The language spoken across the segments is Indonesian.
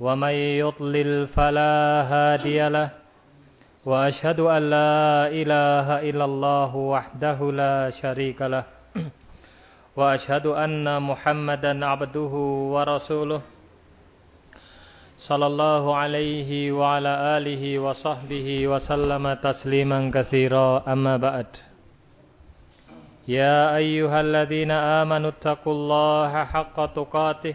ومن يضلل فلا هادي له وأشهد أن لا إله إلا الله وحده لا شريك له وأشهد أن محمدا عبده ورسوله صلى الله عليه وعلى آله وصحبه وسلم تسليما كثيرا. أما بعد يا أيها الذين آمنوا اتقوا الله حق تقاته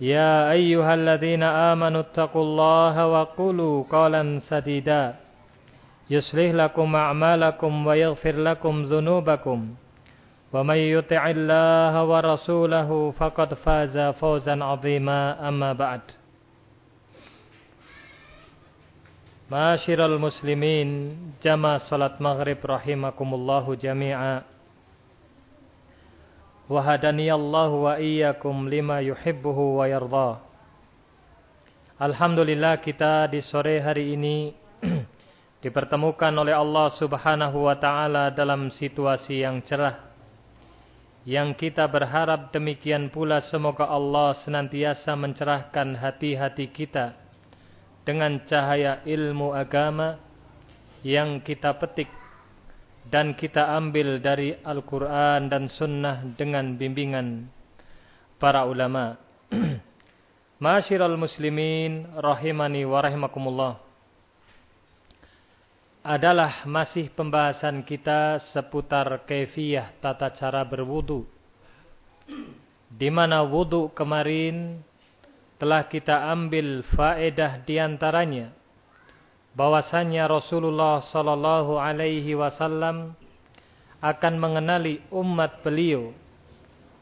يا أيها الذين آمنوا اتقوا الله وقولوا قولا سديدا. يصلح لكم أعمالكم ويغفر لكم ذنوبكم. ومن يطع الله ورسوله فقد فاز فوزا عظيما. أما بعد. معاشر المسلمين جمع صلاة مغرب رحمكم الله جميعا. Wa iyyakum lima yuhibbuhu wa yarda. Alhamdulillah kita di sore hari ini dipertemukan oleh Allah Subhanahu wa taala dalam situasi yang cerah. Yang kita berharap demikian pula semoga Allah senantiasa mencerahkan hati-hati kita dengan cahaya ilmu agama yang kita petik dan kita ambil dari Al-Quran dan Sunnah dengan bimbingan para ulama. Masyiral muslimin rahimani wa rahimakumullah. Adalah masih pembahasan kita seputar kefiah tata cara berwudu. Di mana wudu kemarin telah kita ambil faedah di antaranya bahwasannya Rasulullah sallallahu alaihi wasallam akan mengenali umat beliau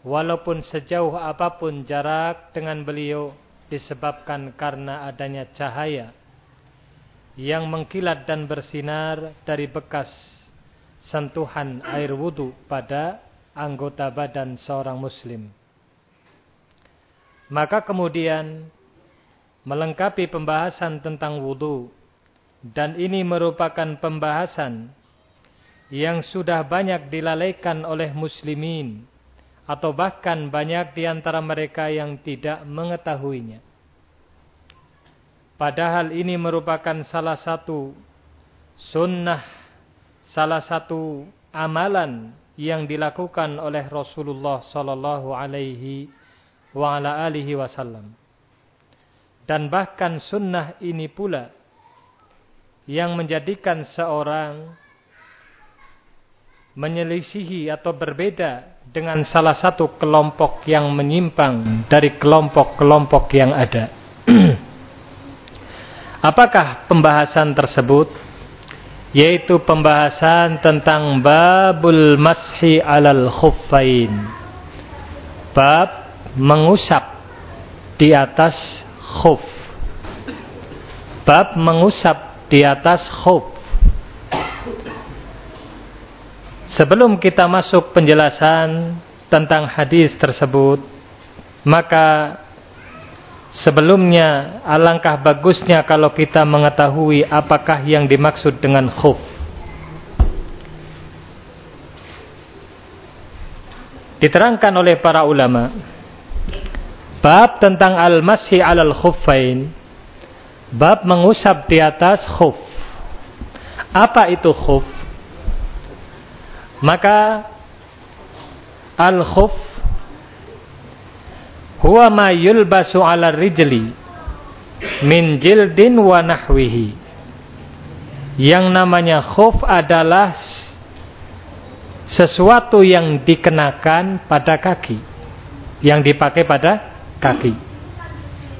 walaupun sejauh apa pun jarak dengan beliau disebabkan karena adanya cahaya yang mengkilat dan bersinar dari bekas sentuhan air wudu pada anggota badan seorang muslim. Maka kemudian melengkapi pembahasan tentang wudu dan ini merupakan pembahasan yang sudah banyak dilalaikan oleh muslimin atau bahkan banyak di antara mereka yang tidak mengetahuinya. Padahal ini merupakan salah satu sunnah, salah satu amalan yang dilakukan oleh Rasulullah sallallahu alaihi wa ala alihi wasallam. Dan bahkan sunnah ini pula yang menjadikan seorang menyelisihi atau berbeda dengan salah satu kelompok yang menyimpang dari kelompok-kelompok yang ada. Apakah pembahasan tersebut? Yaitu pembahasan tentang babul mashi alal khuffain. Bab mengusap di atas khuf. Bab mengusap di atas khuf. Sebelum kita masuk penjelasan tentang hadis tersebut, maka sebelumnya alangkah bagusnya kalau kita mengetahui apakah yang dimaksud dengan khuf. Diterangkan oleh para ulama bab tentang al-masih alal khuffain Bab mengusap di atas khuf. Apa itu khuf? Maka al-khuf huwa ma yulbasu ala rijli min jildin wa nahwihi. Yang namanya khuf adalah sesuatu yang dikenakan pada kaki, yang dipakai pada kaki.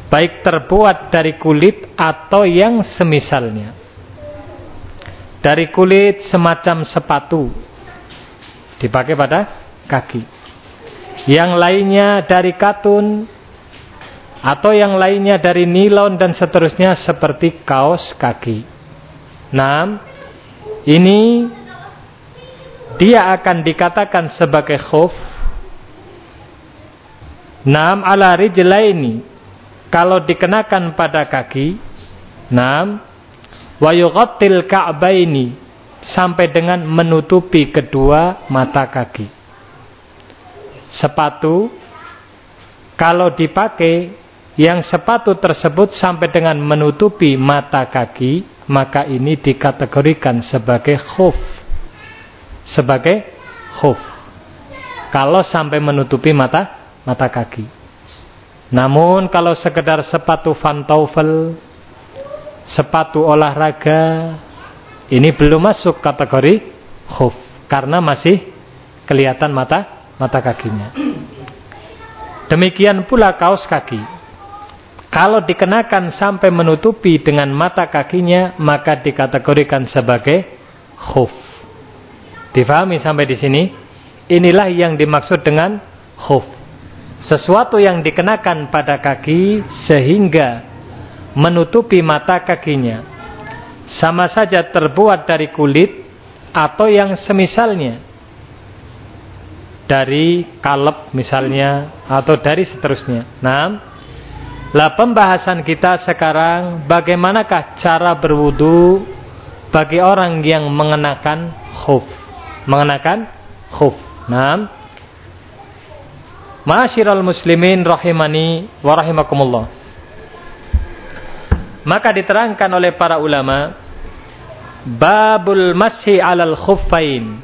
Baik terbuat dari kulit atau yang semisalnya. Dari kulit semacam sepatu dipakai pada kaki. Yang lainnya dari katun atau yang lainnya dari nilon dan seterusnya seperti kaos kaki. Nah, ini dia akan dikatakan sebagai khuf. Nam ala rijlaini kalau dikenakan pada kaki. Nam wa yughattil ka'baini sampai dengan menutupi kedua mata kaki. Sepatu kalau dipakai yang sepatu tersebut sampai dengan menutupi mata kaki, maka ini dikategorikan sebagai khuf. Sebagai khuf. Kalau sampai menutupi mata mata kaki. Namun kalau sekedar sepatu fantovel, sepatu olahraga, ini belum masuk kategori khuf karena masih kelihatan mata mata kakinya. Demikian pula kaos kaki. Kalau dikenakan sampai menutupi dengan mata kakinya, maka dikategorikan sebagai khuf. Difahami sampai di sini? Inilah yang dimaksud dengan khuf. Sesuatu yang dikenakan pada kaki sehingga menutupi mata kakinya. Sama saja terbuat dari kulit atau yang semisalnya. Dari kalep misalnya atau dari seterusnya. Nah, lah pembahasan kita sekarang bagaimanakah cara berwudu bagi orang yang mengenakan khuf. Mengenakan khuf. Nah, Ma'asyiral muslimin rahimani wa rahimakumullah. Maka diterangkan oleh para ulama babul masih alal khuffain.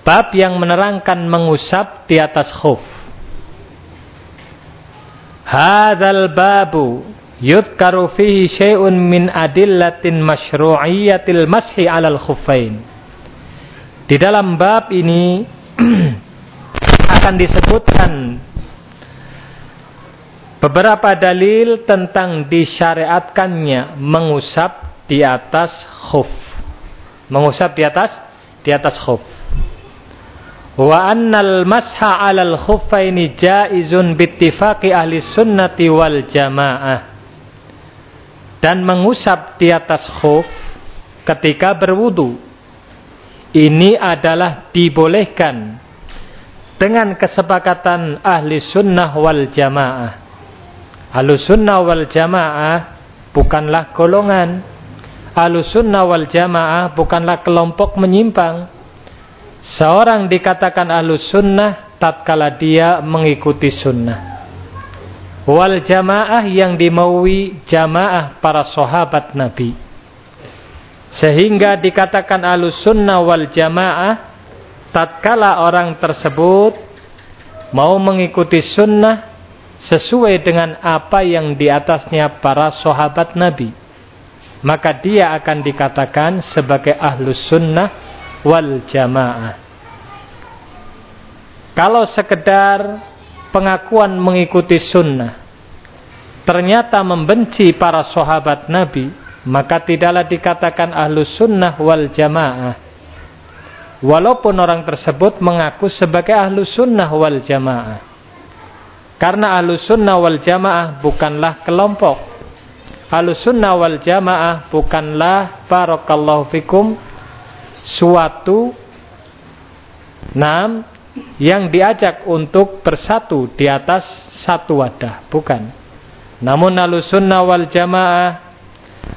Bab yang menerangkan mengusap di atas khuf. Hadzal babu yudkaru fihi syai'un min adillatin masyru'iyatil mashi 'alal khuffain. Di dalam bab ini akan disebutkan beberapa dalil tentang disyariatkannya mengusap di atas khuf. Mengusap di atas di atas khuf. Wa annal masha 'alal khuffaini jaizun bittifaqi ahli sunnati wal jamaah. Dan mengusap di atas khuf ketika berwudu. Ini adalah dibolehkan dengan kesepakatan ahli sunnah wal jamaah ahli sunnah wal jamaah bukanlah golongan ahli sunnah wal jamaah bukanlah kelompok menyimpang Seorang dikatakan ahlus sunnah tatkala dia mengikuti sunnah. Wal jamaah yang dimaui jamaah para sahabat Nabi. Sehingga dikatakan ahlus sunnah wal jamaah tatkala orang tersebut mau mengikuti sunnah sesuai dengan apa yang di atasnya para sahabat Nabi. Maka dia akan dikatakan sebagai ahlus sunnah wal jamaah. Kalau sekedar pengakuan mengikuti sunnah, ternyata membenci para sahabat Nabi, maka tidaklah dikatakan ahlu sunnah wal jamaah. Walaupun orang tersebut mengaku sebagai ahlu sunnah wal jamaah. Karena ahlu sunnah wal jamaah bukanlah kelompok. Ahlu sunnah wal jamaah bukanlah barakallahu fikum suatu nam yang diajak untuk bersatu di atas satu wadah, bukan. Namun sunnah wal jamaah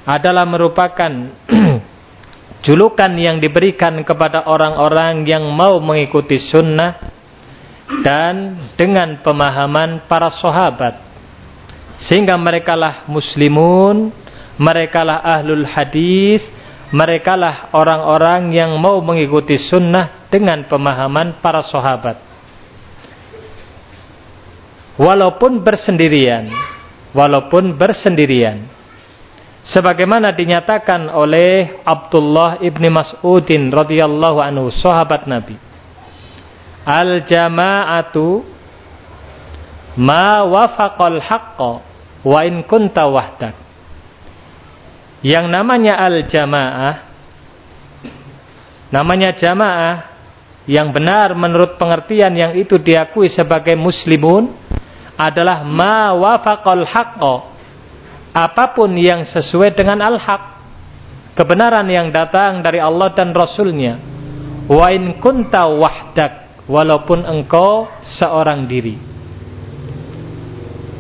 adalah merupakan julukan yang diberikan kepada orang-orang yang mau mengikuti sunnah dan dengan pemahaman para sahabat. Sehingga merekalah muslimun, merekalah ahlul hadis, merekalah orang-orang yang mau mengikuti sunnah dengan pemahaman para sahabat. Walaupun bersendirian, walaupun bersendirian. Sebagaimana dinyatakan oleh Abdullah ibni Mas'udin radhiyallahu anhu, sahabat Nabi. Al jama'atu ma wafaqal haqqa wa in kunta wahdak. Yang namanya al jamaah namanya jamaah yang benar menurut pengertian yang itu diakui sebagai muslimun adalah ma wafaqal haqqo apa pun yang sesuai dengan al-haq kebenaran yang datang dari Allah dan Rasulnya wa in kunta wahdak walaupun engkau seorang diri.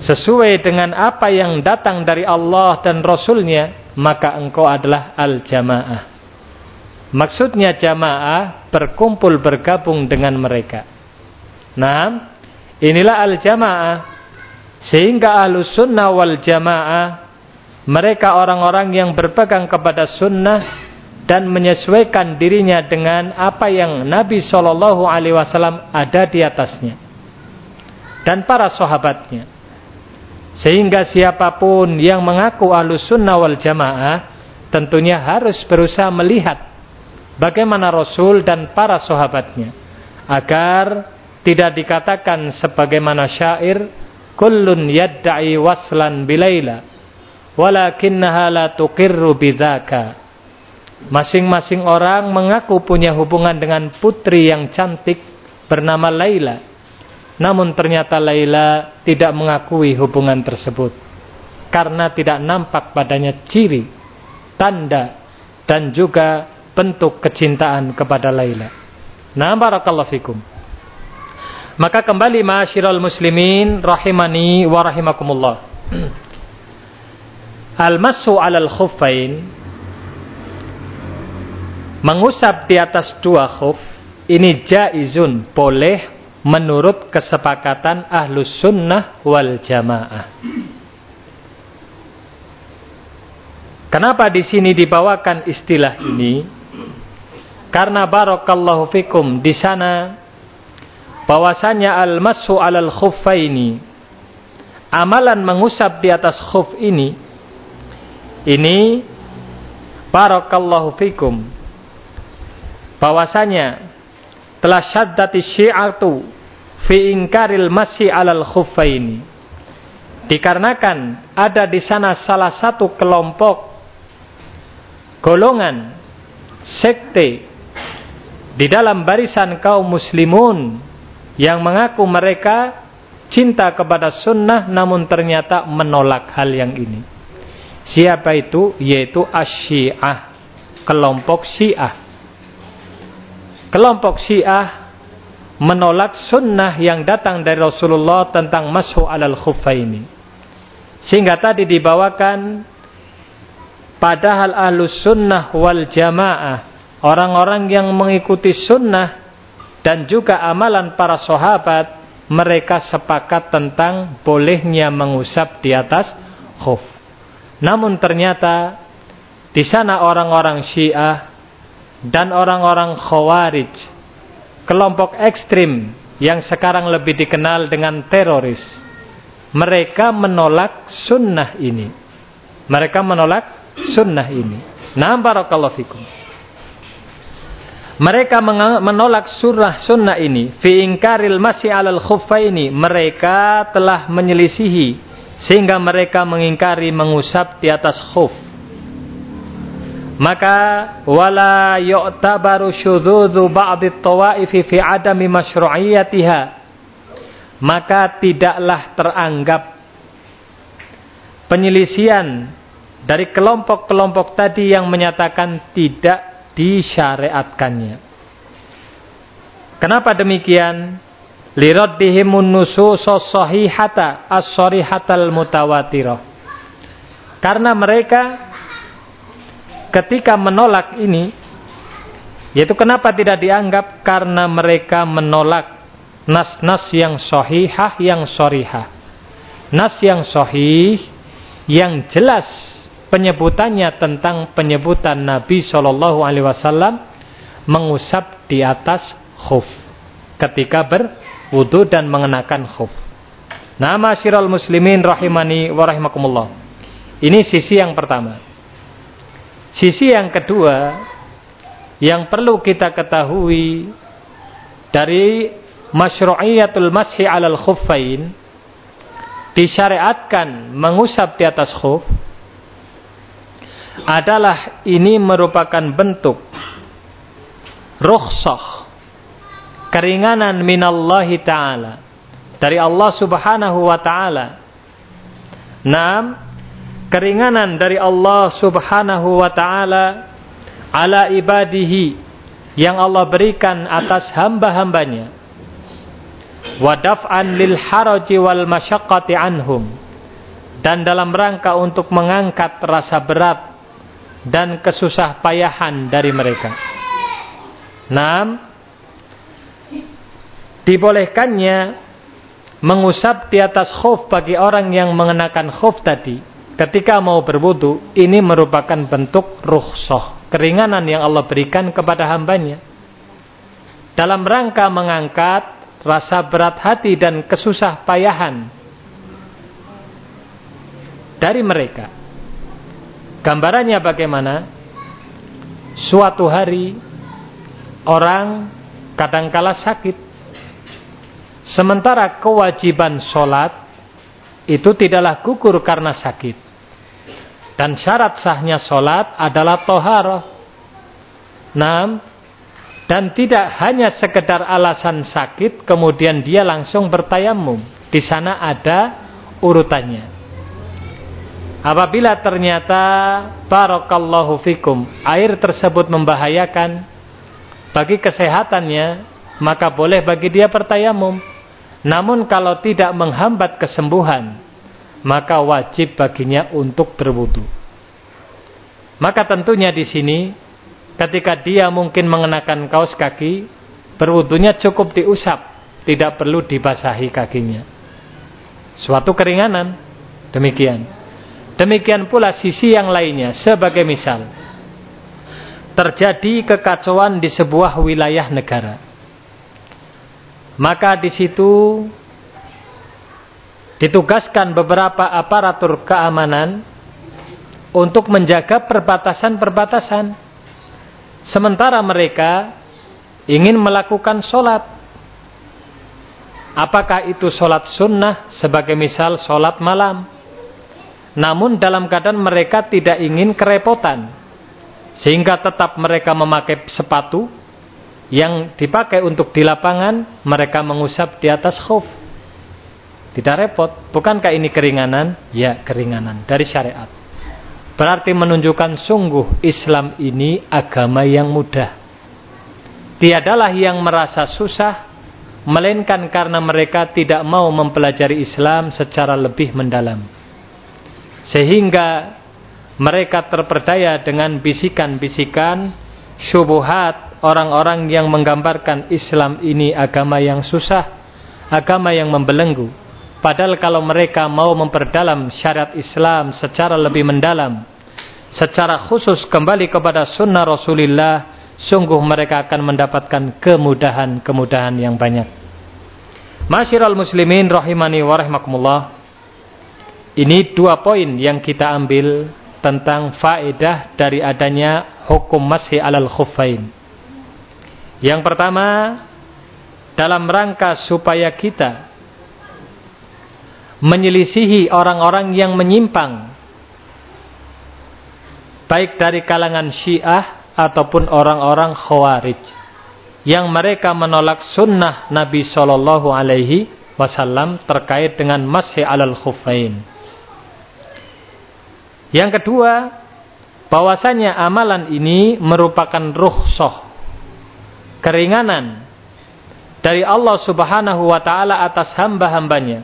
Sesuai dengan apa yang datang dari Allah dan Rasulnya maka engkau adalah al-jamaah. Maksudnya jamaah berkumpul bergabung dengan mereka. Nah inilah al-jamaah sehingga ahlu sunnah wal jamaah mereka orang-orang yang berpegang kepada sunnah dan menyesuaikan dirinya dengan apa yang Nabi Shallallahu Alaihi Wasallam ada di atasnya dan para sahabatnya. Sehingga siapa pun yang mengaku ahlu sunnah wal jamaah tentunya harus berusaha melihat bagaimana Rasul dan para sahabatnya agar tidak dikatakan sebagaimana syair kullun yadda'i waslan bilaila walakinnaha la tuqirru bidzaka masing-masing orang mengaku punya hubungan dengan putri yang cantik bernama Laila. Namun ternyata Laila tidak mengakui hubungan tersebut karena tidak nampak padanya ciri tanda dan juga bentuk kecintaan kepada Laila. Nah barakallahu fikum maka kembali ma'asyiral muslimin rahimani wa rahimakumullah. Al-masu 'alal khuffain mengusap di atas dua khuf ini jaizun boleh menurut kesepakatan ahlus sunnah wal jamaah. Kenapa di sini dibawakan istilah ini? Karena barakallahu fikum di sana bahwasanya al-mashu 'alal khuffaini amalan mengusap di atas khuf ini ini barakallahu fikum. Bahwasanya telah syaddati syi'atu fi ingkaril masyi 'alal khuffaini. Dikarenakan ada di sana salah satu kelompok golongan sekte di dalam barisan kaum muslimun yang mengaku mereka cinta kepada sunnah namun ternyata menolak hal yang ini. Siapa itu? Yaitu asyiah, kelompok syiah. Kelompok syiah menolak sunnah yang datang dari Rasulullah tentang mashu alal khuffaini. Sehingga tadi dibawakan padahal ahlus sunnah wal jamaah orang-orang yang mengikuti sunnah dan juga amalan para sahabat mereka sepakat tentang bolehnya mengusap di atas khuf. Namun ternyata di sana orang-orang Syiah dan orang-orang Khawarij, kelompok ekstrim yang sekarang lebih dikenal dengan teroris, mereka menolak sunnah ini. Mereka menolak sunnah ini. Nah, barakallahu fikum. Mereka menolak surah sunnah ini. Fi ingkaril masih alal khuffaini. Mereka telah menyelisihi. Sehingga mereka mengingkari mengusap di atas khuf. Maka wala yu'tabaru syudzudu ba'di tawaifi fi adami masyru'iyatiha. Maka tidaklah teranggap penyelisian dari kelompok-kelompok tadi yang menyatakan tidak disyariatkannya. Kenapa demikian? Liraddihimun nususus sahihata as-sarihatal mutawatirah. Karena mereka ketika menolak ini yaitu kenapa tidak dianggap karena mereka menolak nas-nas yang sahihah yang sorihah. Nas yang sahih yang jelas penyebutannya tentang penyebutan Nabi Shallallahu Alaihi Wasallam mengusap di atas khuf ketika berwudu dan mengenakan khuf. Nama syiral muslimin rahimani wa rahimakumullah. Ini sisi yang pertama. Sisi yang kedua yang perlu kita ketahui dari masyru'iyatul mashi 'alal khuffain disyariatkan mengusap di atas khuf adalah ini merupakan bentuk rukhsah keringanan minallahi taala dari Allah Subhanahu wa taala. Naam, keringanan dari Allah Subhanahu wa taala ala ibadihi yang Allah berikan atas hamba-hambanya. Wa daf'an lil haraji wal masyaqqati anhum. Dan dalam rangka untuk mengangkat rasa berat dan kesusah payahan dari mereka. Naam, dibolehkannya mengusap di atas khuf bagi orang yang mengenakan khuf tadi. Ketika mau berwudu ini merupakan bentuk rukhsah keringanan yang Allah berikan kepada hambanya. Dalam rangka mengangkat rasa berat hati dan kesusah payahan dari mereka gambarannya bagaimana suatu hari orang kadangkala sakit Sementara kewajiban sholat itu tidaklah gugur karena sakit. Dan syarat sahnya sholat adalah toharoh. Nam, dan tidak hanya sekedar alasan sakit, kemudian dia langsung bertayamum. Di sana ada urutannya. Apabila ternyata barakallahu fikum, air tersebut membahayakan bagi kesehatannya, maka boleh bagi dia bertayamum. Namun kalau tidak menghambat kesembuhan, maka wajib baginya untuk berwudu. Maka tentunya di sini ketika dia mungkin mengenakan kaos kaki, berwudunya cukup diusap, tidak perlu dibasahi kakinya. Suatu keringanan, demikian. Demikian pula sisi yang lainnya, sebagai misal, terjadi kekacauan di sebuah wilayah negara maka di situ ditugaskan beberapa aparatur keamanan untuk menjaga perbatasan-perbatasan. Sementara mereka ingin melakukan sholat. Apakah itu sholat sunnah sebagai misal sholat malam. Namun dalam keadaan mereka tidak ingin kerepotan. Sehingga tetap mereka memakai sepatu yang dipakai untuk di lapangan mereka mengusap di atas khuf. Tidak repot. Bukankah ini keringanan? Ya, keringanan dari syariat. Berarti menunjukkan sungguh Islam ini agama yang mudah. Tiadalah yang merasa susah melainkan karena mereka tidak mau mempelajari Islam secara lebih mendalam. Sehingga mereka terperdaya dengan bisikan-bisikan syubuhat orang-orang yang menggambarkan Islam ini agama yang susah, agama yang membelenggu. Padahal kalau mereka mau memperdalam syariat Islam secara lebih mendalam, secara khusus kembali kepada sunnah Rasulullah, sungguh mereka akan mendapatkan kemudahan-kemudahan yang banyak. Masyiral muslimin rahimani wa. Ini dua poin yang kita ambil tentang faedah dari adanya hukum masih alal khuffain. Yang pertama, dalam rangka supaya kita menyelisihi orang-orang yang menyimpang baik dari kalangan Syiah ataupun orang-orang Khawarij yang mereka menolak sunnah Nabi Shallallahu Alaihi Wasallam terkait dengan masih alal khufain. Yang kedua, bahwasanya amalan ini merupakan rukhsah keringanan dari Allah Subhanahu wa taala atas hamba-hambanya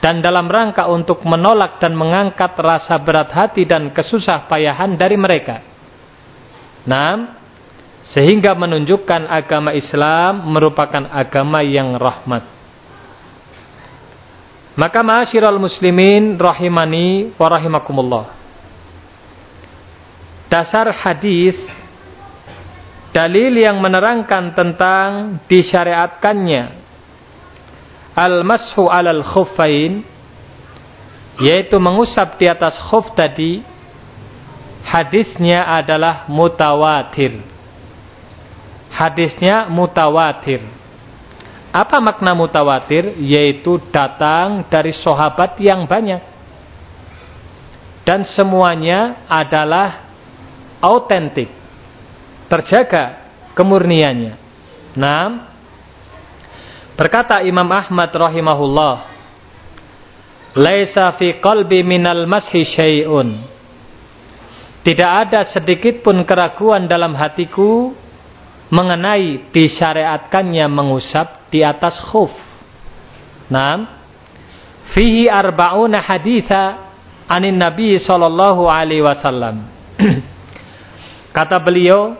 dan dalam rangka untuk menolak dan mengangkat rasa berat hati dan kesusah payahan dari mereka. Nah, sehingga menunjukkan agama Islam merupakan agama yang rahmat. Maka ma'asyiral muslimin rahimani wa rahimakumullah. Dasar hadis dalil yang menerangkan tentang disyariatkannya al-mashu alal khuffain yaitu mengusap di atas khuf tadi hadisnya adalah mutawatir. Hadisnya mutawatir. Apa makna mutawatir? Yaitu datang dari sahabat yang banyak. Dan semuanya adalah autentik. Terjaga kemurniannya. Nah, berkata Imam Ahmad rahimahullah, "Laisa fi qalbi minal mashi syai'un." Tidak ada sedikit pun keraguan dalam hatiku mengenai disyariatkannya mengusap di atas khuf. Nah, fihi arba'una haditha anin Nabi sallallahu alaihi wasallam. Kata beliau,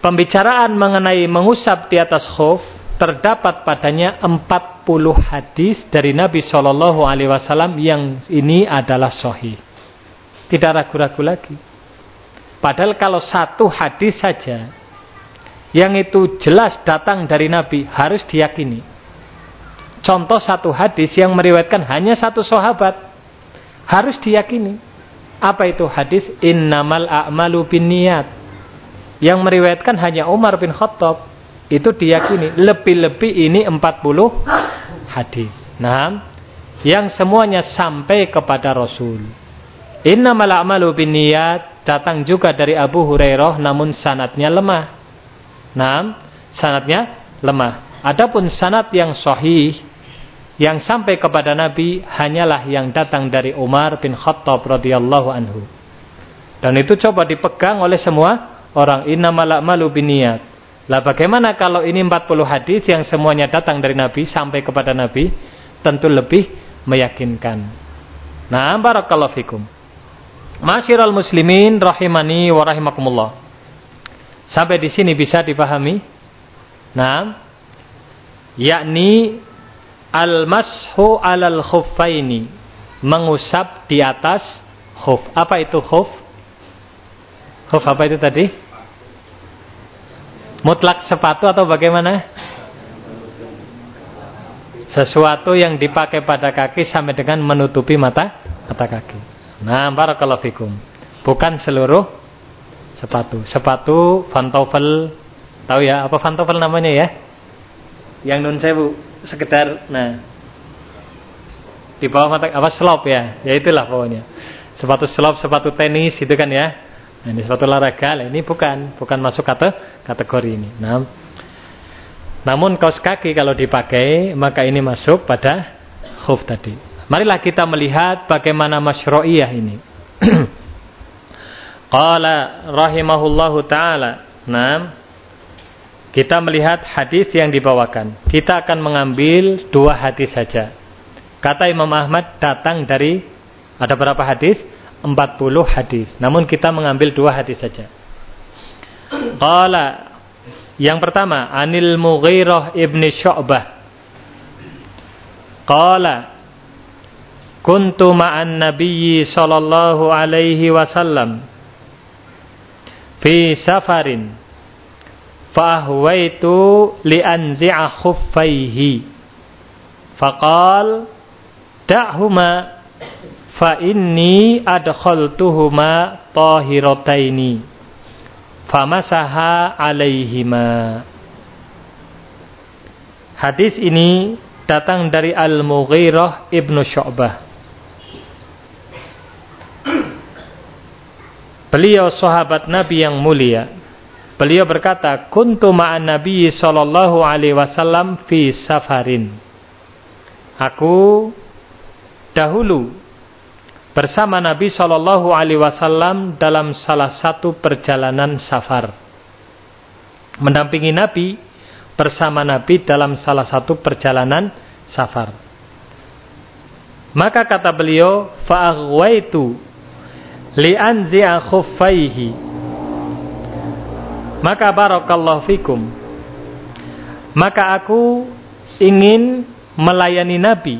pembicaraan mengenai mengusap di atas khuf terdapat padanya 40 hadis dari Nabi sallallahu alaihi wasallam yang ini adalah sahih. Tidak ragu-ragu lagi. Padahal kalau satu hadis saja yang itu jelas datang dari Nabi harus diyakini. Contoh satu hadis yang meriwayatkan hanya satu sahabat harus diyakini. Apa itu hadis innamal a'malu binniyat? Yang meriwayatkan hanya Umar bin Khattab itu diyakini lebih-lebih ini 40 hadis. Nah, yang semuanya sampai kepada Rasul. Innamal a'malu binniyat datang juga dari Abu Hurairah namun sanatnya lemah. Nah, sanatnya lemah. Adapun sanat yang sahih yang sampai kepada Nabi hanyalah yang datang dari Umar bin Khattab radhiyallahu anhu. Dan itu coba dipegang oleh semua orang innamal a'malu. Lah bagaimana kalau ini 40 hadis yang semuanya datang dari Nabi sampai kepada Nabi tentu lebih meyakinkan. Nah, barakallahu fikum. Masyiral muslimin rahimani wa rahimakumullah. Sampai di sini bisa dipahami? Nah, yakni al-mashu alal khuffaini, mengusap di atas khuf. Apa itu khuf? Khuf apa itu tadi? Mutlak sepatu atau bagaimana? Sesuatu yang dipakai pada kaki sampai dengan menutupi mata mata kaki. Nah, barakallahu fikum. Bukan seluruh sepatu. Sepatu pantofel tahu ya apa pantofel namanya ya? Yang nun sewu sekedar nah di bawah mata apa slop ya? Ya itulah pokoknya. Sepatu slop, sepatu tenis itu kan ya. Nah, ini sepatu olahraga, nah, ini bukan, bukan masuk kata kategori ini. Nah, namun kaos kaki kalau dipakai maka ini masuk pada khuf tadi. Marilah kita melihat bagaimana masyru'iyah ini. Qala rahimahullahu taala. Nah, kita melihat hadis yang dibawakan. Kita akan mengambil dua hadis saja. Kata Imam Ahmad datang dari ada berapa hadis? 40 hadis. Namun kita mengambil dua hadis saja. Qala yang pertama Anil Mughirah ibni Syu'bah. Qala kuntu ma'an nabiyyi sallallahu alaihi wasallam fi safarin. Fa ahwaitu li anzi'a khuffaihi. Faqal da'huma fa inni adkhaltuhuma tahirataini. Famasaha alaihima. Hadis ini datang dari Al-Mughirah Ibnu Syu'bah Beliau sahabat Nabi yang mulia. Beliau berkata, "Kuntu ma'an Nabi sallallahu alaihi wasallam fi safarin." Aku dahulu bersama Nabi sallallahu alaihi wasallam dalam salah satu perjalanan safar. Mendampingi Nabi bersama Nabi dalam salah satu perjalanan safar. Maka kata beliau, "Fa'aghwaitu li'anzi'a khuffaihi maka barakallahu fikum maka aku ingin melayani Nabi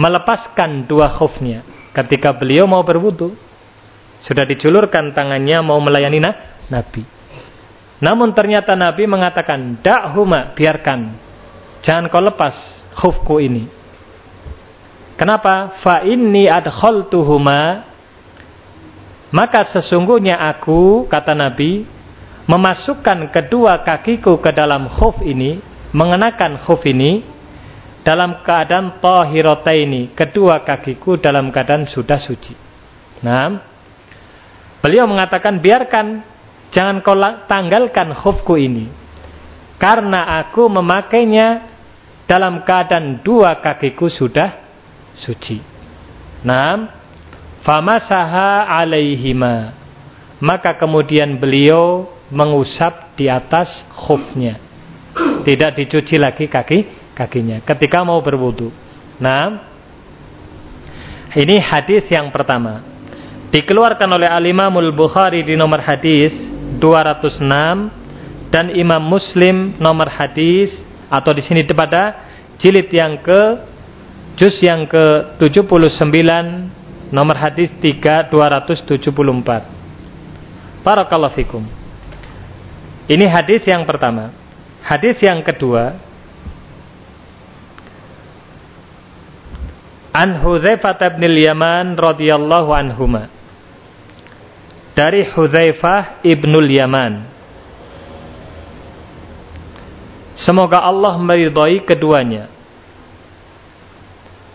melepaskan dua khufnya ketika beliau mau berwudu sudah dijulurkan tangannya mau melayani Nabi Namun ternyata Nabi mengatakan, "Da'huma, biarkan. Jangan kau lepas khufku ini." Kenapa? Fa inni adkhaltuhuma maka sesungguhnya aku kata Nabi memasukkan kedua kakiku ke dalam khuf ini, mengenakan khuf ini dalam keadaan tahirataini, kedua kakiku dalam keadaan sudah suci. Nah, beliau mengatakan biarkan jangan kau tanggalkan khufku ini. Karena aku memakainya dalam keadaan dua kakiku sudah suci. Nah, famasaha alaihima. Maka kemudian beliau mengusap di atas khufnya. Tidak dicuci lagi kaki kakinya ketika mau berwudu. Nah, ini hadis yang pertama. Dikeluarkan oleh Al-Imamul Bukhari di nomor hadis 206 dan Imam Muslim nomor hadis atau di sini pada jilid yang ke juz yang ke 79 nomor hadis 3 274. Barakallahu fikum. Ini hadis yang pertama. Hadis yang kedua An Hudzaifah bin Yaman radhiyallahu anhuma. Dari Hudzaifah ibnul Yaman. Semoga Allah meridhai keduanya.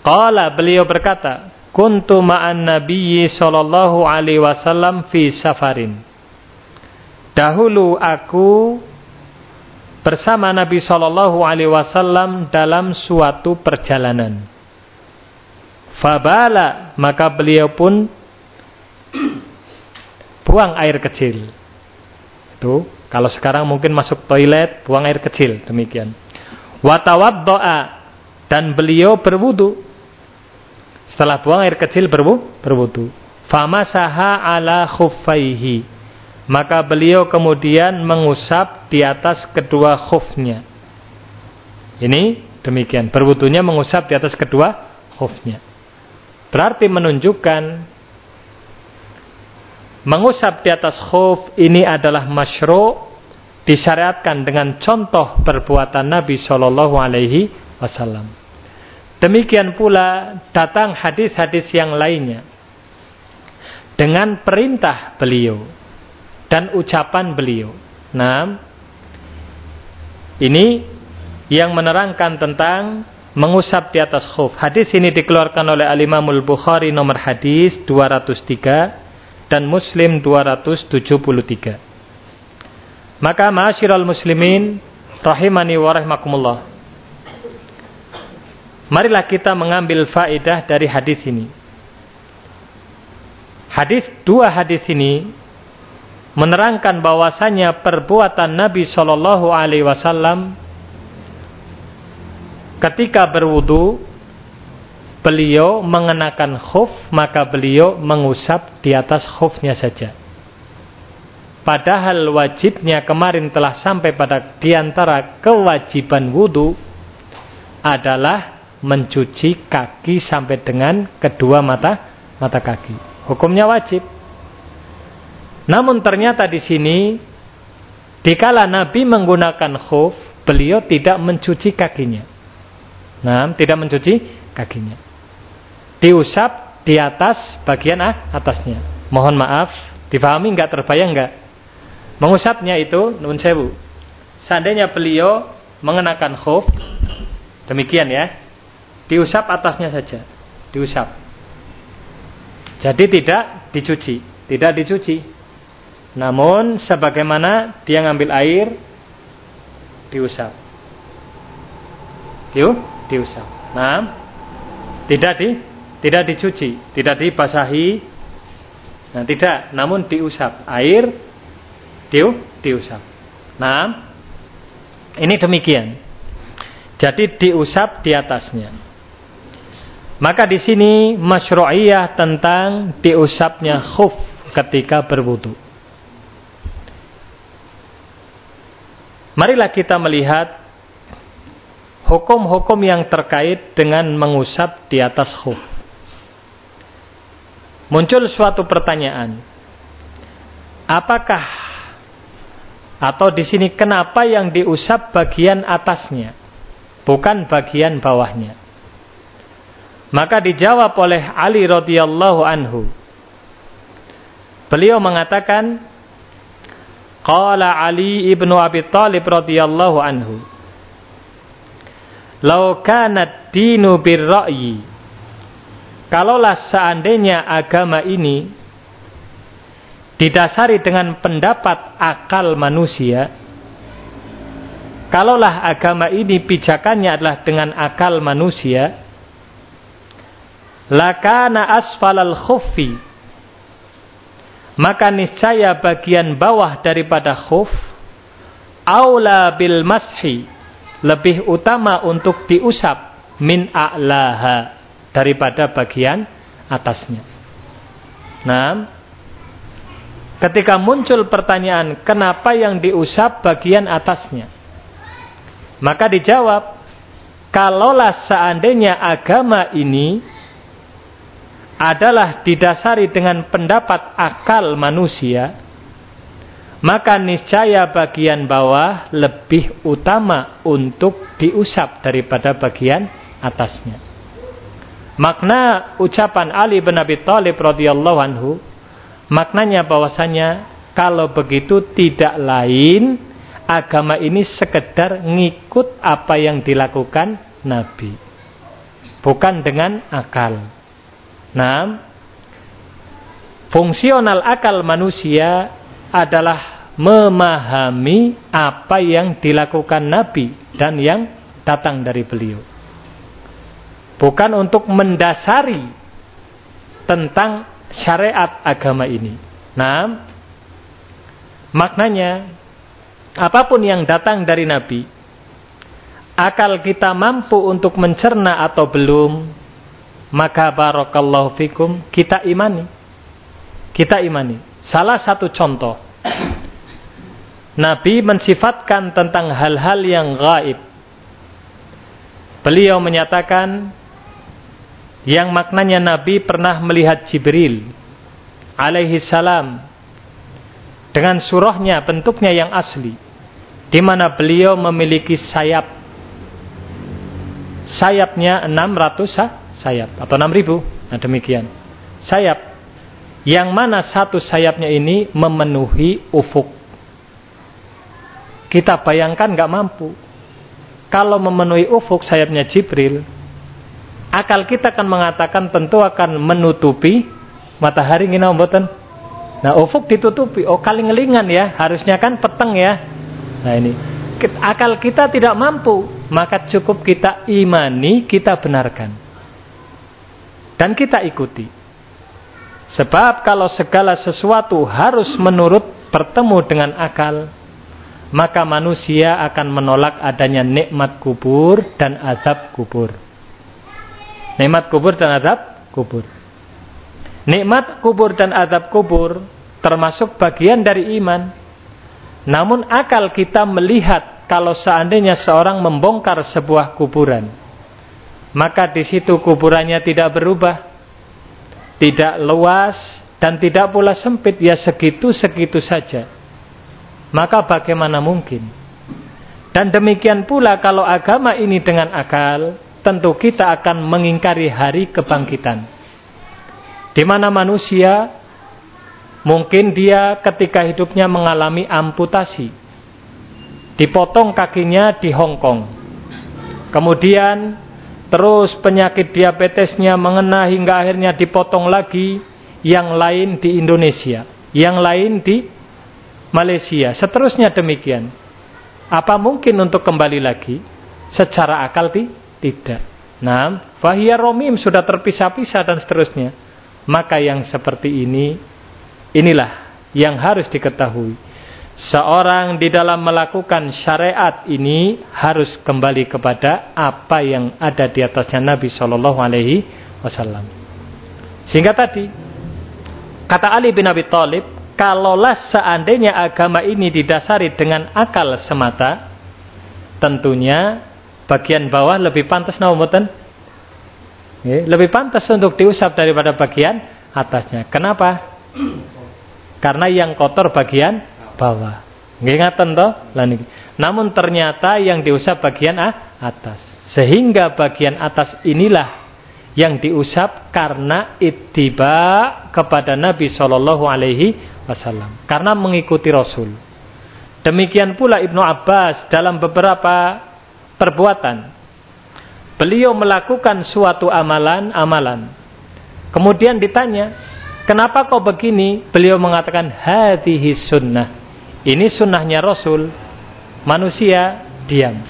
Qala beliau berkata, "Kuntu ma'an nabiyyi sallallahu alaihi wasallam fi safarin." Dahulu aku bersama Nabi sallallahu alaihi wasallam dalam suatu perjalanan. Fabala maka beliau pun buang air kecil. Itu kalau sekarang mungkin masuk toilet buang air kecil demikian. Watawad doa dan beliau berwudu. Setelah buang air kecil berwu, berwudu. Famasaha ala khuffaihi. Maka beliau kemudian mengusap di atas kedua khufnya. Ini demikian. Berwudunya mengusap di atas kedua khufnya. Berarti menunjukkan mengusap di atas khuf ini adalah masyru' disyariatkan dengan contoh perbuatan Nabi Shallallahu Alaihi Wasallam. Demikian pula datang hadis-hadis yang lainnya dengan perintah beliau dan ucapan beliau. Nah, ini yang menerangkan tentang mengusap di atas khuf. Hadis ini dikeluarkan oleh Al-Imamul Bukhari nomor hadis 203 dan Muslim 273. Maka ma'asyiral muslimin rahimani wa rahimakumullah. Marilah kita mengambil faedah dari hadis ini. Hadis dua hadis ini menerangkan bahwasanya perbuatan Nabi Shallallahu alaihi wasallam ketika berwudu beliau mengenakan khuf maka beliau mengusap di atas khufnya saja padahal wajibnya kemarin telah sampai pada di antara kewajiban wudu adalah mencuci kaki sampai dengan kedua mata mata kaki hukumnya wajib namun ternyata di sini dikala Nabi menggunakan khuf beliau tidak mencuci kakinya Nah, tidak mencuci kakinya. Diusap di atas bagian ah, atasnya. Mohon maaf, difahami nggak terbayang nggak? Mengusapnya itu nun sewu. Seandainya beliau mengenakan khuf, demikian ya. Diusap atasnya saja, diusap. Jadi tidak dicuci, tidak dicuci. Namun sebagaimana dia ngambil air diusap. Yuk diusap. Nah, tidak di tidak dicuci, tidak dibasahi. Nah, tidak, namun diusap. Air diu, diusap. Nah, ini demikian. Jadi diusap di atasnya. Maka di sini masyru'iyah tentang diusapnya khuf ketika berwudu. Marilah kita melihat hukum-hukum yang terkait dengan mengusap di atas khuf. Muncul suatu pertanyaan. Apakah Atau di sini kenapa yang diusap bagian atasnya, bukan bagian bawahnya? Maka dijawab oleh Ali radhiyallahu anhu. Beliau mengatakan, Qala Ali ibnu Abi Thalib radhiyallahu anhu. Lau kanat dinu birra'yi. Kalaulah seandainya agama ini didasari dengan pendapat akal manusia, kalaulah agama ini pijakannya adalah dengan akal manusia, lakana asfalal khuffi maka niscaya bagian bawah daripada khuf aula bil mashi lebih utama untuk diusap min a'laha daripada bagian atasnya. Nah, ketika muncul pertanyaan kenapa yang diusap bagian atasnya? Maka dijawab, kalaulah seandainya agama ini adalah didasari dengan pendapat akal manusia, maka niscaya bagian bawah lebih utama untuk diusap daripada bagian atasnya. Makna ucapan Ali bin Abi Thalib radhiyallahu anhu maknanya bahwasanya kalau begitu tidak lain agama ini sekedar ngikut apa yang dilakukan Nabi. Bukan dengan akal. Nah, fungsional akal manusia adalah memahami apa yang dilakukan Nabi dan yang datang dari beliau. Bukan untuk mendasari tentang syariat agama ini. Nah, maknanya apa pun yang datang dari Nabi, akal kita mampu untuk mencerna atau belum, maka barakallahu fikum kita imani. Kita imani. Salah satu contoh. Nabi mensifatkan tentang hal-hal yang gaib. Beliau menyatakan yang maknanya Nabi pernah melihat Jibril alaihi salam dengan surahnya bentuknya yang asli di mana beliau memiliki sayap sayapnya 600 sayap atau 6000 nah demikian. Sayap. Yang mana satu sayapnya ini memenuhi ufuk. Kita bayangkan nggak mampu. Kalau memenuhi ufuk sayapnya Jibril akal kita akan mengatakan tentu akan menutupi matahari ngina mboten? Nah ufuk ditutupi. Oh kali ngelingan ya. Harusnya kan peteng ya. Nah ini. Akal kita tidak mampu maka cukup kita imani kita benarkan dan kita ikuti. Sebab kalau segala sesuatu harus menurut bertemu dengan akal, maka manusia akan menolak adanya nikmat kubur dan azab kubur. Nikmat kubur dan azab kubur. Nikmat kubur dan azab kubur termasuk bagian dari iman. Namun akal kita melihat kalau seandainya seorang membongkar sebuah kuburan maka di situ kuburannya tidak berubah, tidak luas dan tidak pula sempit, ya segitu-segitu saja. Maka bagaimana mungkin? Dan demikian pula kalau agama ini dengan akal, tentu kita akan mengingkari hari kebangkitan. Di mana manusia mungkin dia ketika hidupnya mengalami amputasi. Dipotong kakinya di Hong Kong. Kemudian Terus penyakit diabetesnya mengena hingga akhirnya dipotong lagi yang lain di Indonesia, yang lain di Malaysia, seterusnya demikian. Apa mungkin untuk kembali lagi? Secara akal ti? tidak. Nah, fahiyya romim sudah terpisah-pisah dan seterusnya. Maka yang seperti ini, inilah yang harus diketahui seorang di dalam melakukan syariat ini harus kembali kepada apa yang ada di atasnya Nabi Shallallahu Alaihi Wasallam. Sehingga tadi kata Ali bin Abi Thalib, kalaulah seandainya agama ini didasari dengan akal semata, tentunya bagian bawah lebih pantas naumutan, lebih pantas untuk diusap daripada bagian atasnya. Kenapa? Karena yang kotor bagian bawah. Ngingatan toh? Namun ternyata yang diusap bagian atas. Sehingga bagian atas inilah yang diusap karena ittiba kepada Nabi Shallallahu Alaihi Wasallam karena mengikuti Rasul. Demikian pula Ibnu Abbas dalam beberapa perbuatan beliau melakukan suatu amalan-amalan. Kemudian ditanya, kenapa kau begini? Beliau mengatakan, hadhihi sunnah. Ini sunnahnya Rasul. Manusia diam.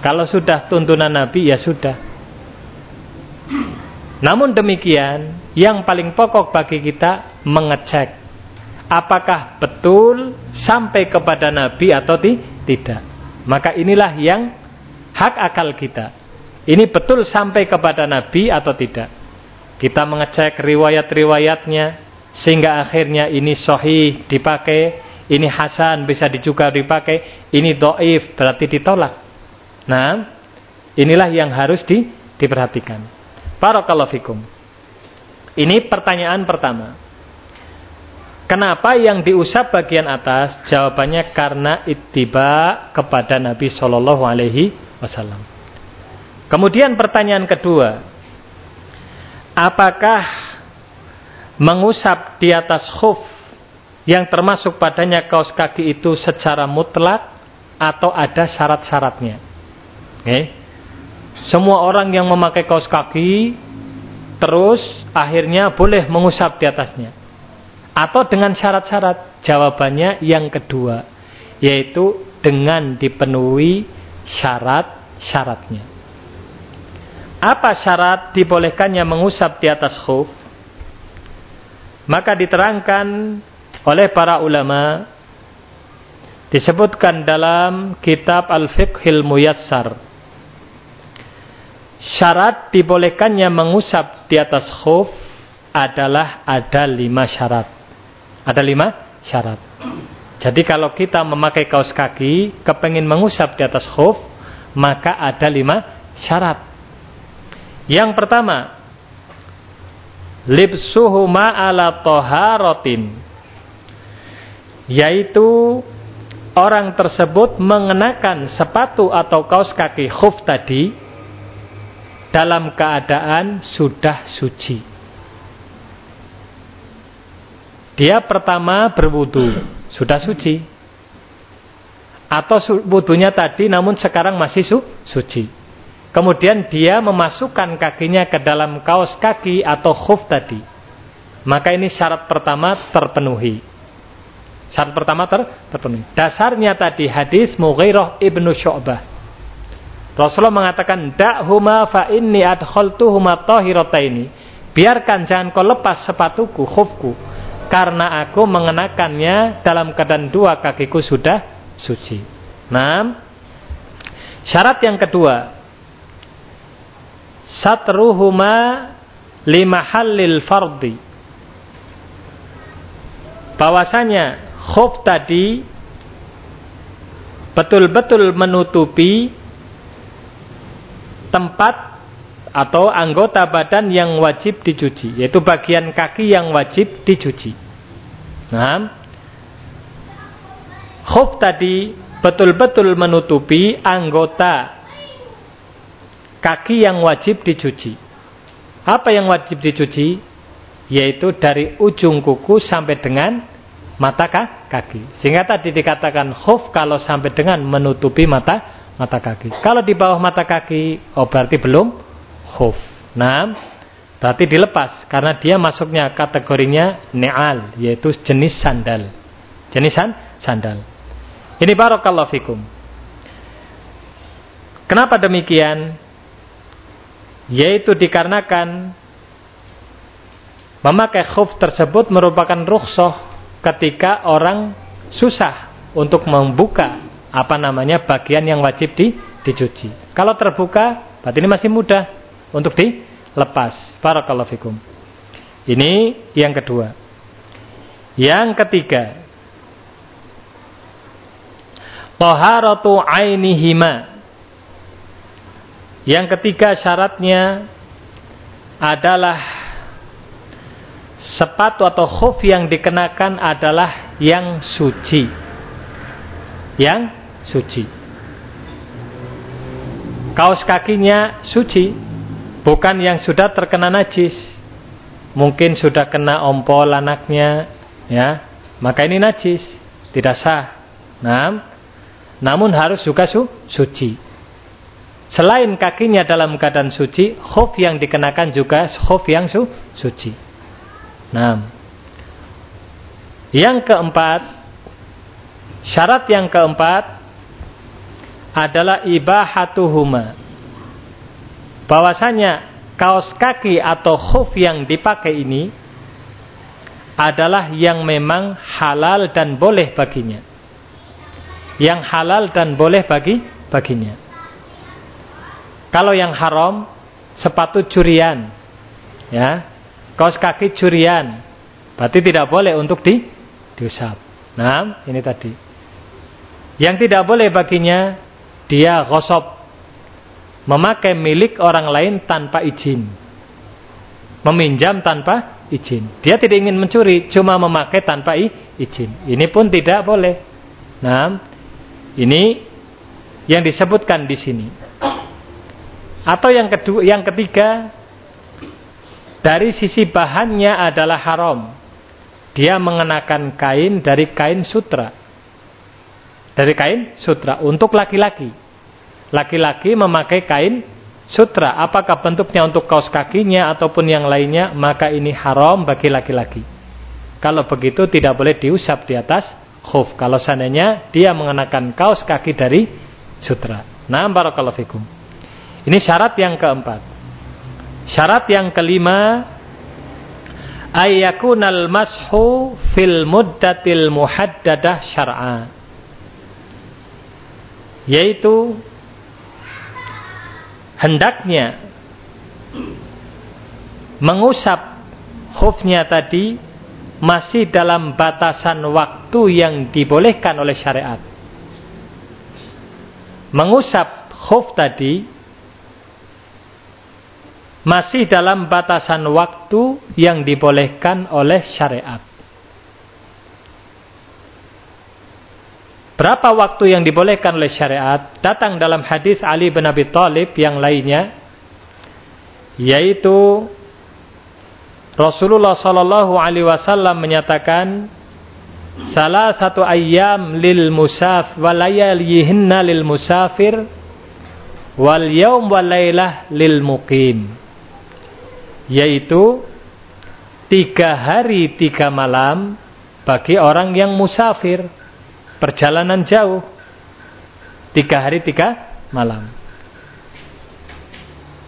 Kalau sudah tuntunan Nabi, ya sudah. Namun demikian, yang paling pokok bagi kita mengecek apakah betul sampai kepada Nabi atau tidak. Maka inilah yang hak akal kita. Ini betul sampai kepada Nabi atau tidak. Kita mengecek riwayat-riwayatnya sehingga akhirnya ini sahih dipakai, ini hasan bisa juga dipakai, ini doif berarti ditolak. Nah, inilah yang harus di, diperhatikan. Barakallahu fikum. Ini pertanyaan pertama. Kenapa yang diusap bagian atas? Jawabannya karena ittiba kepada Nabi Shallallahu Alaihi Wasallam. Kemudian pertanyaan kedua, apakah mengusap di atas khuf yang termasuk padanya kaos kaki itu secara mutlak atau ada syarat-syaratnya? Okay. Semua orang yang memakai kaos kaki terus akhirnya boleh mengusap di atasnya. Atau dengan syarat-syarat? Jawabannya yang kedua, yaitu dengan dipenuhi syarat-syaratnya. Apa syarat dibolehkannya mengusap di atas khuf? Maka diterangkan oleh para ulama disebutkan dalam kitab Al-Fiqhil Muyassar. Syarat dibolehkannya mengusap di atas khuf adalah ada lima syarat. Ada lima syarat. Jadi kalau kita memakai kaos kaki, kepengin mengusap di atas khuf, maka ada lima syarat. Yang pertama, libsuhu ma'ala toharotin. Yaitu orang tersebut mengenakan sepatu atau kaos kaki khuf tadi dalam keadaan sudah suci. Dia pertama berwudu, sudah suci. Atau wudunya tadi namun sekarang masih su suci. Kemudian dia memasukkan kakinya ke dalam kaos kaki atau khuf tadi. Maka ini syarat pertama terpenuhi. Syarat pertama ter terpenuhi. Dasarnya tadi hadis Mughirah ibnu Syu'bah. Rasulullah mengatakan, Da'huma fa inni adkhaltuhuma tahirataini. Biarkan jangan kau lepas sepatuku, khufku. Karena aku mengenakannya dalam keadaan dua kakiku sudah suci. Nah, syarat yang kedua, satruhuma lima halil fardi bahwasanya khuf tadi betul-betul menutupi tempat atau anggota badan yang wajib dicuci yaitu bagian kaki yang wajib dicuci nah khuf tadi betul-betul menutupi anggota kaki yang wajib dicuci. Apa yang wajib dicuci? Yaitu dari ujung kuku sampai dengan mata kaki. Sehingga tadi dikatakan khuf kalau sampai dengan menutupi mata mata kaki. Kalau di bawah mata kaki, oh berarti belum khuf. Nah, berarti dilepas karena dia masuknya kategorinya ne'al, yaitu jenis sandal. Jenisan sandal. Ini barakallahu fikum. Kenapa demikian? yaitu dikarenakan memakai khuf tersebut merupakan rukhsah ketika orang susah untuk membuka apa namanya bagian yang wajib di, dicuci. Kalau terbuka, berarti ini masih mudah untuk dilepas. Barakallahu fikum. Ini yang kedua. Yang ketiga, taharatu ainihima yang ketiga syaratnya adalah sepatu atau khuf yang dikenakan adalah yang suci. yang suci. Kaos kakinya suci, bukan yang sudah terkena najis. Mungkin sudah kena ompol anaknya, ya, maka ini najis, tidak sah. Nah, namun harus juga su suci. Selain kakinya dalam keadaan suci, khuf yang dikenakan juga khuf yang su suci. Nah, yang keempat, syarat yang keempat adalah ibahatuhuma. Bahwasanya kaos kaki atau khuf yang dipakai ini adalah yang memang halal dan boleh baginya yang halal dan boleh bagi baginya. Kalau yang haram, sepatu curian, ya, kaos kaki curian, berarti tidak boleh untuk di diusap. Nah, ini tadi. Yang tidak boleh baginya, dia gosop, memakai milik orang lain tanpa izin, meminjam tanpa izin. Dia tidak ingin mencuri, cuma memakai tanpa izin. Ini pun tidak boleh. Nah, ini yang disebutkan di sini. Atau yang kedua, yang ketiga, dari sisi bahannya adalah haram. Dia mengenakan kain dari kain sutra. Dari kain sutra untuk laki-laki. Laki-laki memakai kain sutra. Apakah bentuknya untuk kaos kakinya ataupun yang lainnya, maka ini haram bagi laki-laki. Kalau begitu tidak boleh diusap di atas khuf. Kalau seandainya dia mengenakan kaos kaki dari sutra. Nah, barakallahu fikum. Ini syarat yang keempat. Syarat yang kelima ayyakunal mashu fil muddatil muhaddadah syar'a. Yaitu hendaknya mengusap khufnya tadi masih dalam batasan waktu yang dibolehkan oleh syariat. Mengusap khuf tadi masih dalam batasan waktu yang dibolehkan oleh syariat. Berapa waktu yang dibolehkan oleh syariat? Datang dalam hadis Ali bin Abi Thalib yang lainnya yaitu Rasulullah Shallallahu Alaihi Wasallam menyatakan salah satu ayam lil musaf walayalihinna lil musafir wal yaum walailah lil mukim yaitu tiga hari tiga malam bagi orang yang musafir perjalanan jauh tiga hari tiga malam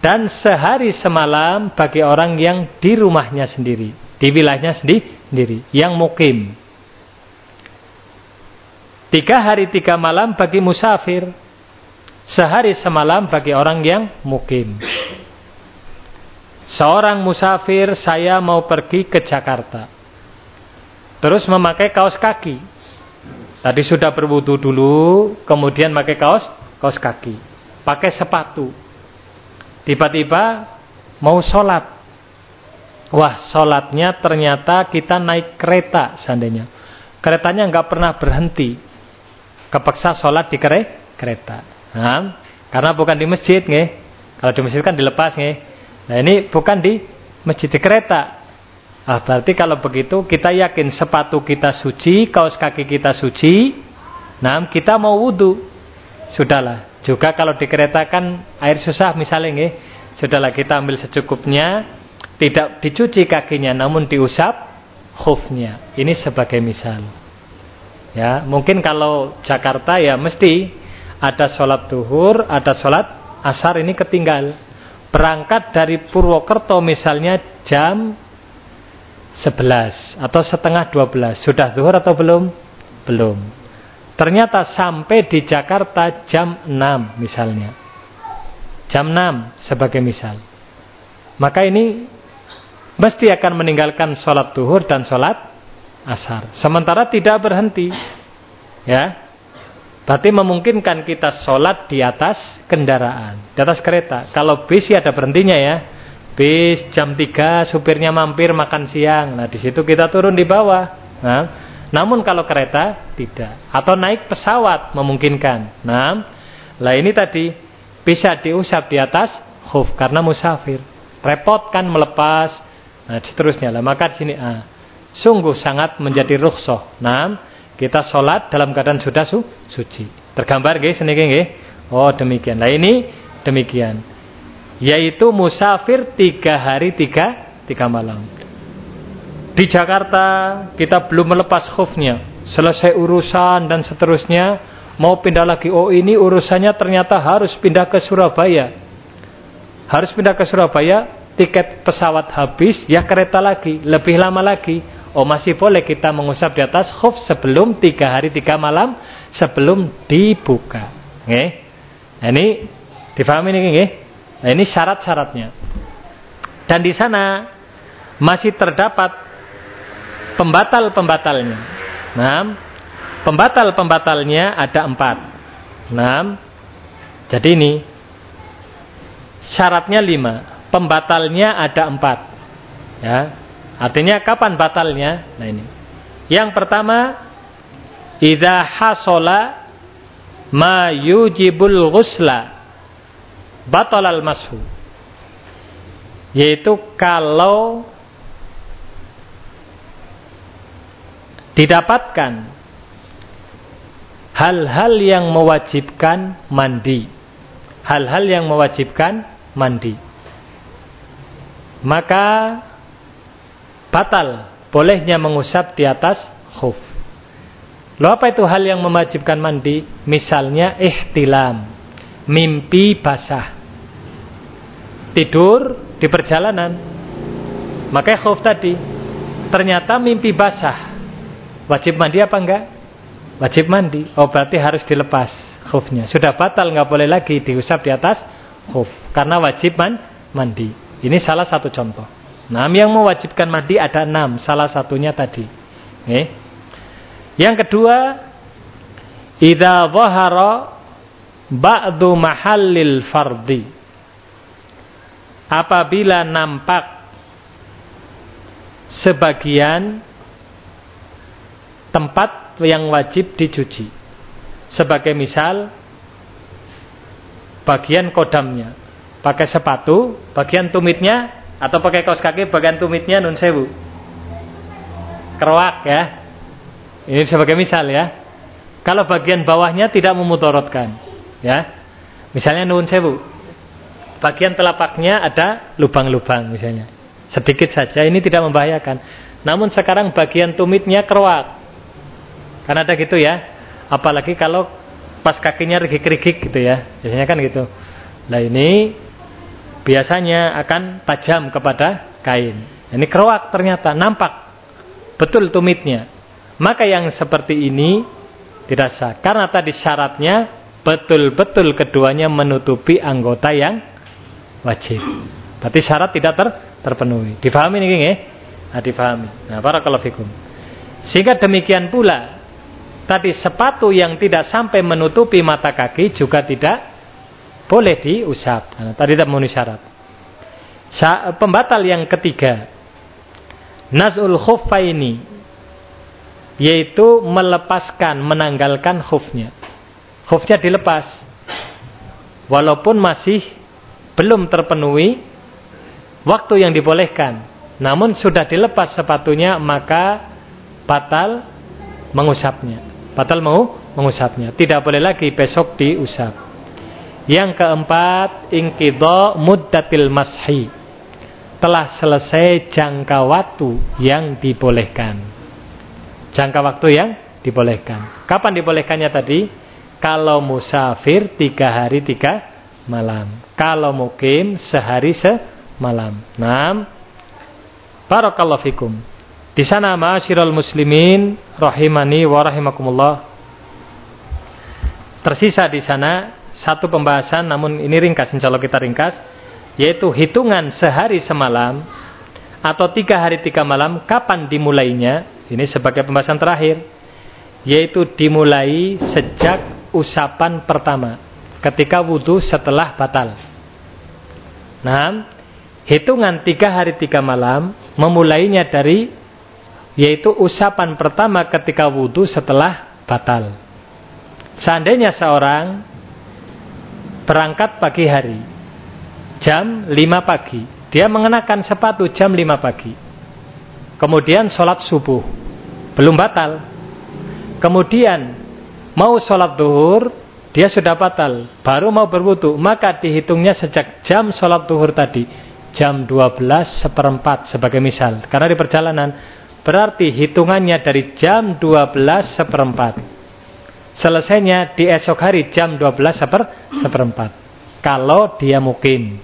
dan sehari semalam bagi orang yang di rumahnya sendiri, di wilayahnya sendiri, yang mukim. Tiga hari tiga malam bagi musafir, sehari semalam bagi orang yang mukim. Seorang musafir saya mau pergi ke Jakarta. Terus memakai kaos kaki. Tadi sudah berwudu dulu, kemudian pakai kaos kaos kaki. Pakai sepatu Tiba-tiba mau sholat. Wah, sholatnya ternyata kita naik kereta seandainya. Keretanya nggak pernah berhenti. Kepaksa sholat di kere kereta. Nah, karena bukan di masjid, nge. Kalau di masjid kan dilepas, nge. Nah, ini bukan di masjid di kereta. Ah, berarti kalau begitu kita yakin sepatu kita suci, kaos kaki kita suci. Nah, kita mau wudhu. Sudahlah, juga kalau dikeretakan air susah misalnya nih, sudahlah kita ambil secukupnya, tidak dicuci kakinya namun diusap khufnya. Ini sebagai misal. Ya, mungkin kalau Jakarta ya mesti ada sholat duhur, ada sholat asar ini ketinggal. Berangkat dari Purwokerto misalnya jam 11 atau setengah 12. Sudah duhur atau belum? Belum. Ternyata sampai di Jakarta jam 6 misalnya. Jam 6 sebagai misal. Maka ini mesti akan meninggalkan sholat duhur dan sholat asar. Sementara tidak berhenti. Ya. Berarti memungkinkan kita sholat di atas kendaraan. Di atas kereta. Kalau bis ya ada berhentinya ya. Bis jam 3 supirnya mampir makan siang. Nah di situ kita turun di bawah. Nah, Namun kalau kereta tidak. Atau naik pesawat memungkinkan. Nah, lah ini tadi bisa diusap di atas khuf karena musafir. Repot kan melepas. Nah, seterusnya lah. Maka sini ah, sungguh sangat menjadi rukhsah. Nah, kita sholat dalam keadaan sudah su suci. Tergambar nggih seniki nggih. Oh, demikian. Lah ini demikian. Yaitu musafir tiga hari tiga tiga malam. Di Jakarta kita belum melepas khufnya. Selesai urusan dan seterusnya. Mau pindah lagi. Oh ini urusannya ternyata harus pindah ke Surabaya. Harus pindah ke Surabaya. Tiket pesawat habis. Ya kereta lagi. Lebih lama lagi. Oh masih boleh kita mengusap di atas khuf sebelum tiga hari tiga malam. Sebelum dibuka. Nge? Nah, ini difahami ini nge? Nah ini syarat-syaratnya. Dan di sana masih terdapat pembatal-pembatalnya. Nah, pembatal-pembatalnya ada empat. Nah, jadi ini syaratnya lima, pembatalnya ada empat. Ya, artinya kapan batalnya? Nah ini. Yang pertama, idza hasola ma yujibul ghusla batalal mashu. Yaitu kalau didapatkan hal-hal yang mewajibkan mandi. Hal-hal yang mewajibkan mandi. Maka batal bolehnya mengusap di atas khuf. Lo apa itu hal yang mewajibkan mandi? Misalnya ihtilam, mimpi basah. Tidur di perjalanan. Maka khuf tadi ternyata mimpi basah Wajib mandi apa enggak? Wajib mandi. Oh berarti harus dilepas khufnya. Sudah batal nggak boleh lagi diusap di atas khuf karena wajib man mandi. Ini salah satu contoh. Nah, yang mewajibkan mandi ada enam. Salah satunya tadi. Eh. Yang kedua, idza dhahara ba'du mahallil fardi. Apabila nampak sebagian tempat yang wajib dicuci. Sebagai misal bagian kodamnya pakai sepatu, bagian tumitnya atau pakai kaos kaki bagian tumitnya nun sewu. Keroak ya. Ini sebagai misal ya. Kalau bagian bawahnya tidak memutorotkan ya. Misalnya nun sewu. Bagian telapaknya ada lubang-lubang misalnya. Sedikit saja ini tidak membahayakan. Namun sekarang bagian tumitnya keroak karena ada gitu ya. Apalagi kalau pas kakinya rigik-rigik gitu ya. Biasanya kan gitu. Nah ini biasanya akan tajam kepada kain. Ini keruak ternyata nampak betul tumitnya. Maka yang seperti ini tidak sah. Karena tadi syaratnya betul-betul keduanya menutupi anggota yang wajib. Berarti syarat tidak ter terpenuhi. Difahami nih, nggih? Nah, difahami. Nah, kalau fikum. Sehingga demikian pula Tadi sepatu yang tidak sampai menutupi mata kaki juga tidak boleh diusap. Nah, tadi tidak memenuhi syarat. Pembatal yang ketiga, nazul ini yaitu melepaskan, menanggalkan khufnya. Khufnya dilepas, walaupun masih belum terpenuhi waktu yang dibolehkan. Namun sudah dilepas sepatunya maka batal mengusapnya. Batal mau mengusapnya. Tidak boleh lagi besok diusap. Yang keempat, ingkido muddatil mashi. Telah selesai jangka waktu yang dibolehkan. Jangka waktu yang dibolehkan. Kapan dibolehkannya tadi? Kalau musafir tiga hari tiga malam. Kalau mukim sehari semalam. Nah, Barakallahu fikum. Di sana ma'asyiral muslimin rahimani wa rahimakumullah. Tersisa di sana satu pembahasan namun ini ringkas insyaallah kita ringkas yaitu hitungan sehari semalam atau tiga hari tiga malam kapan dimulainya ini sebagai pembahasan terakhir yaitu dimulai sejak usapan pertama ketika wudhu setelah batal. Nah, hitungan tiga hari tiga malam memulainya dari yaitu usapan pertama ketika wudhu setelah batal. Seandainya seorang berangkat pagi hari, jam 5 pagi, dia mengenakan sepatu jam 5 pagi. Kemudian sholat subuh, belum batal. Kemudian mau sholat duhur, dia sudah batal, baru mau berwudu, maka dihitungnya sejak jam sholat duhur tadi, jam 12 seperempat sebagai misal. Karena di perjalanan, berarti hitungannya dari jam 12 seperempat. Selesainya di esok hari jam 12 seper, seperempat. Kalau dia mungkin.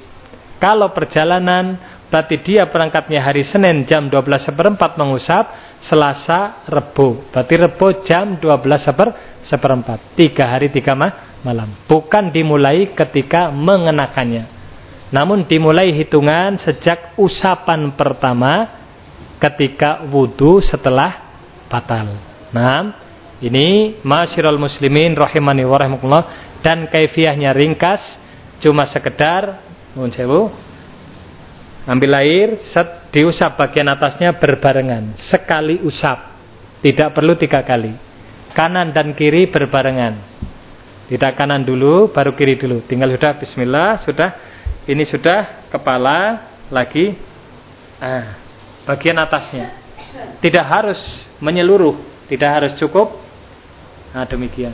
Kalau perjalanan berarti dia berangkatnya hari Senin jam 12 seperempat mengusap. Selasa, Rebu. Berarti Rebu jam 12 seper, seperempat. Tiga hari, tiga malam. Bukan dimulai ketika mengenakannya. Namun dimulai hitungan sejak usapan pertama ketika wudhu setelah batal. Nah, ini masyiral muslimin rahimani wa dan kaifiahnya ringkas cuma sekedar mohon sewu ambil air set diusap bagian atasnya berbarengan sekali usap tidak perlu tiga kali kanan dan kiri berbarengan tidak kanan dulu baru kiri dulu tinggal sudah bismillah sudah ini sudah kepala lagi ah, bagian atasnya tidak harus menyeluruh tidak harus cukup Nah, demikian.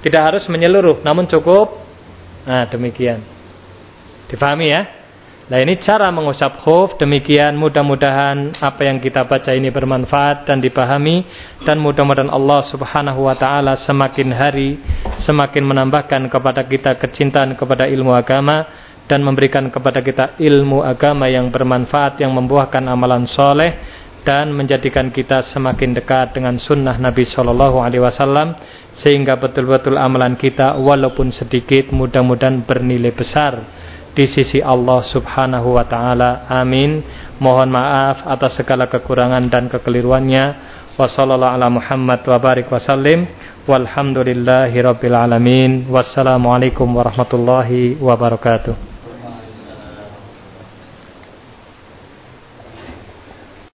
Tidak harus menyeluruh, namun cukup. Nah, demikian. Difahami ya? Nah, ini cara mengusap khuf. Demikian mudah-mudahan apa yang kita baca ini bermanfaat dan dipahami dan mudah-mudahan Allah Subhanahu wa taala semakin hari semakin menambahkan kepada kita kecintaan kepada ilmu agama dan memberikan kepada kita ilmu agama yang bermanfaat yang membuahkan amalan soleh dan menjadikan kita semakin dekat dengan sunnah Nabi Shallallahu Alaihi Wasallam sehingga betul-betul amalan kita walaupun sedikit mudah-mudahan bernilai besar di sisi Allah Subhanahu Wa Taala. Amin. Mohon maaf atas segala kekurangan dan kekeliruannya. Wassalamualaikum warahmatullahi wabarakatuh.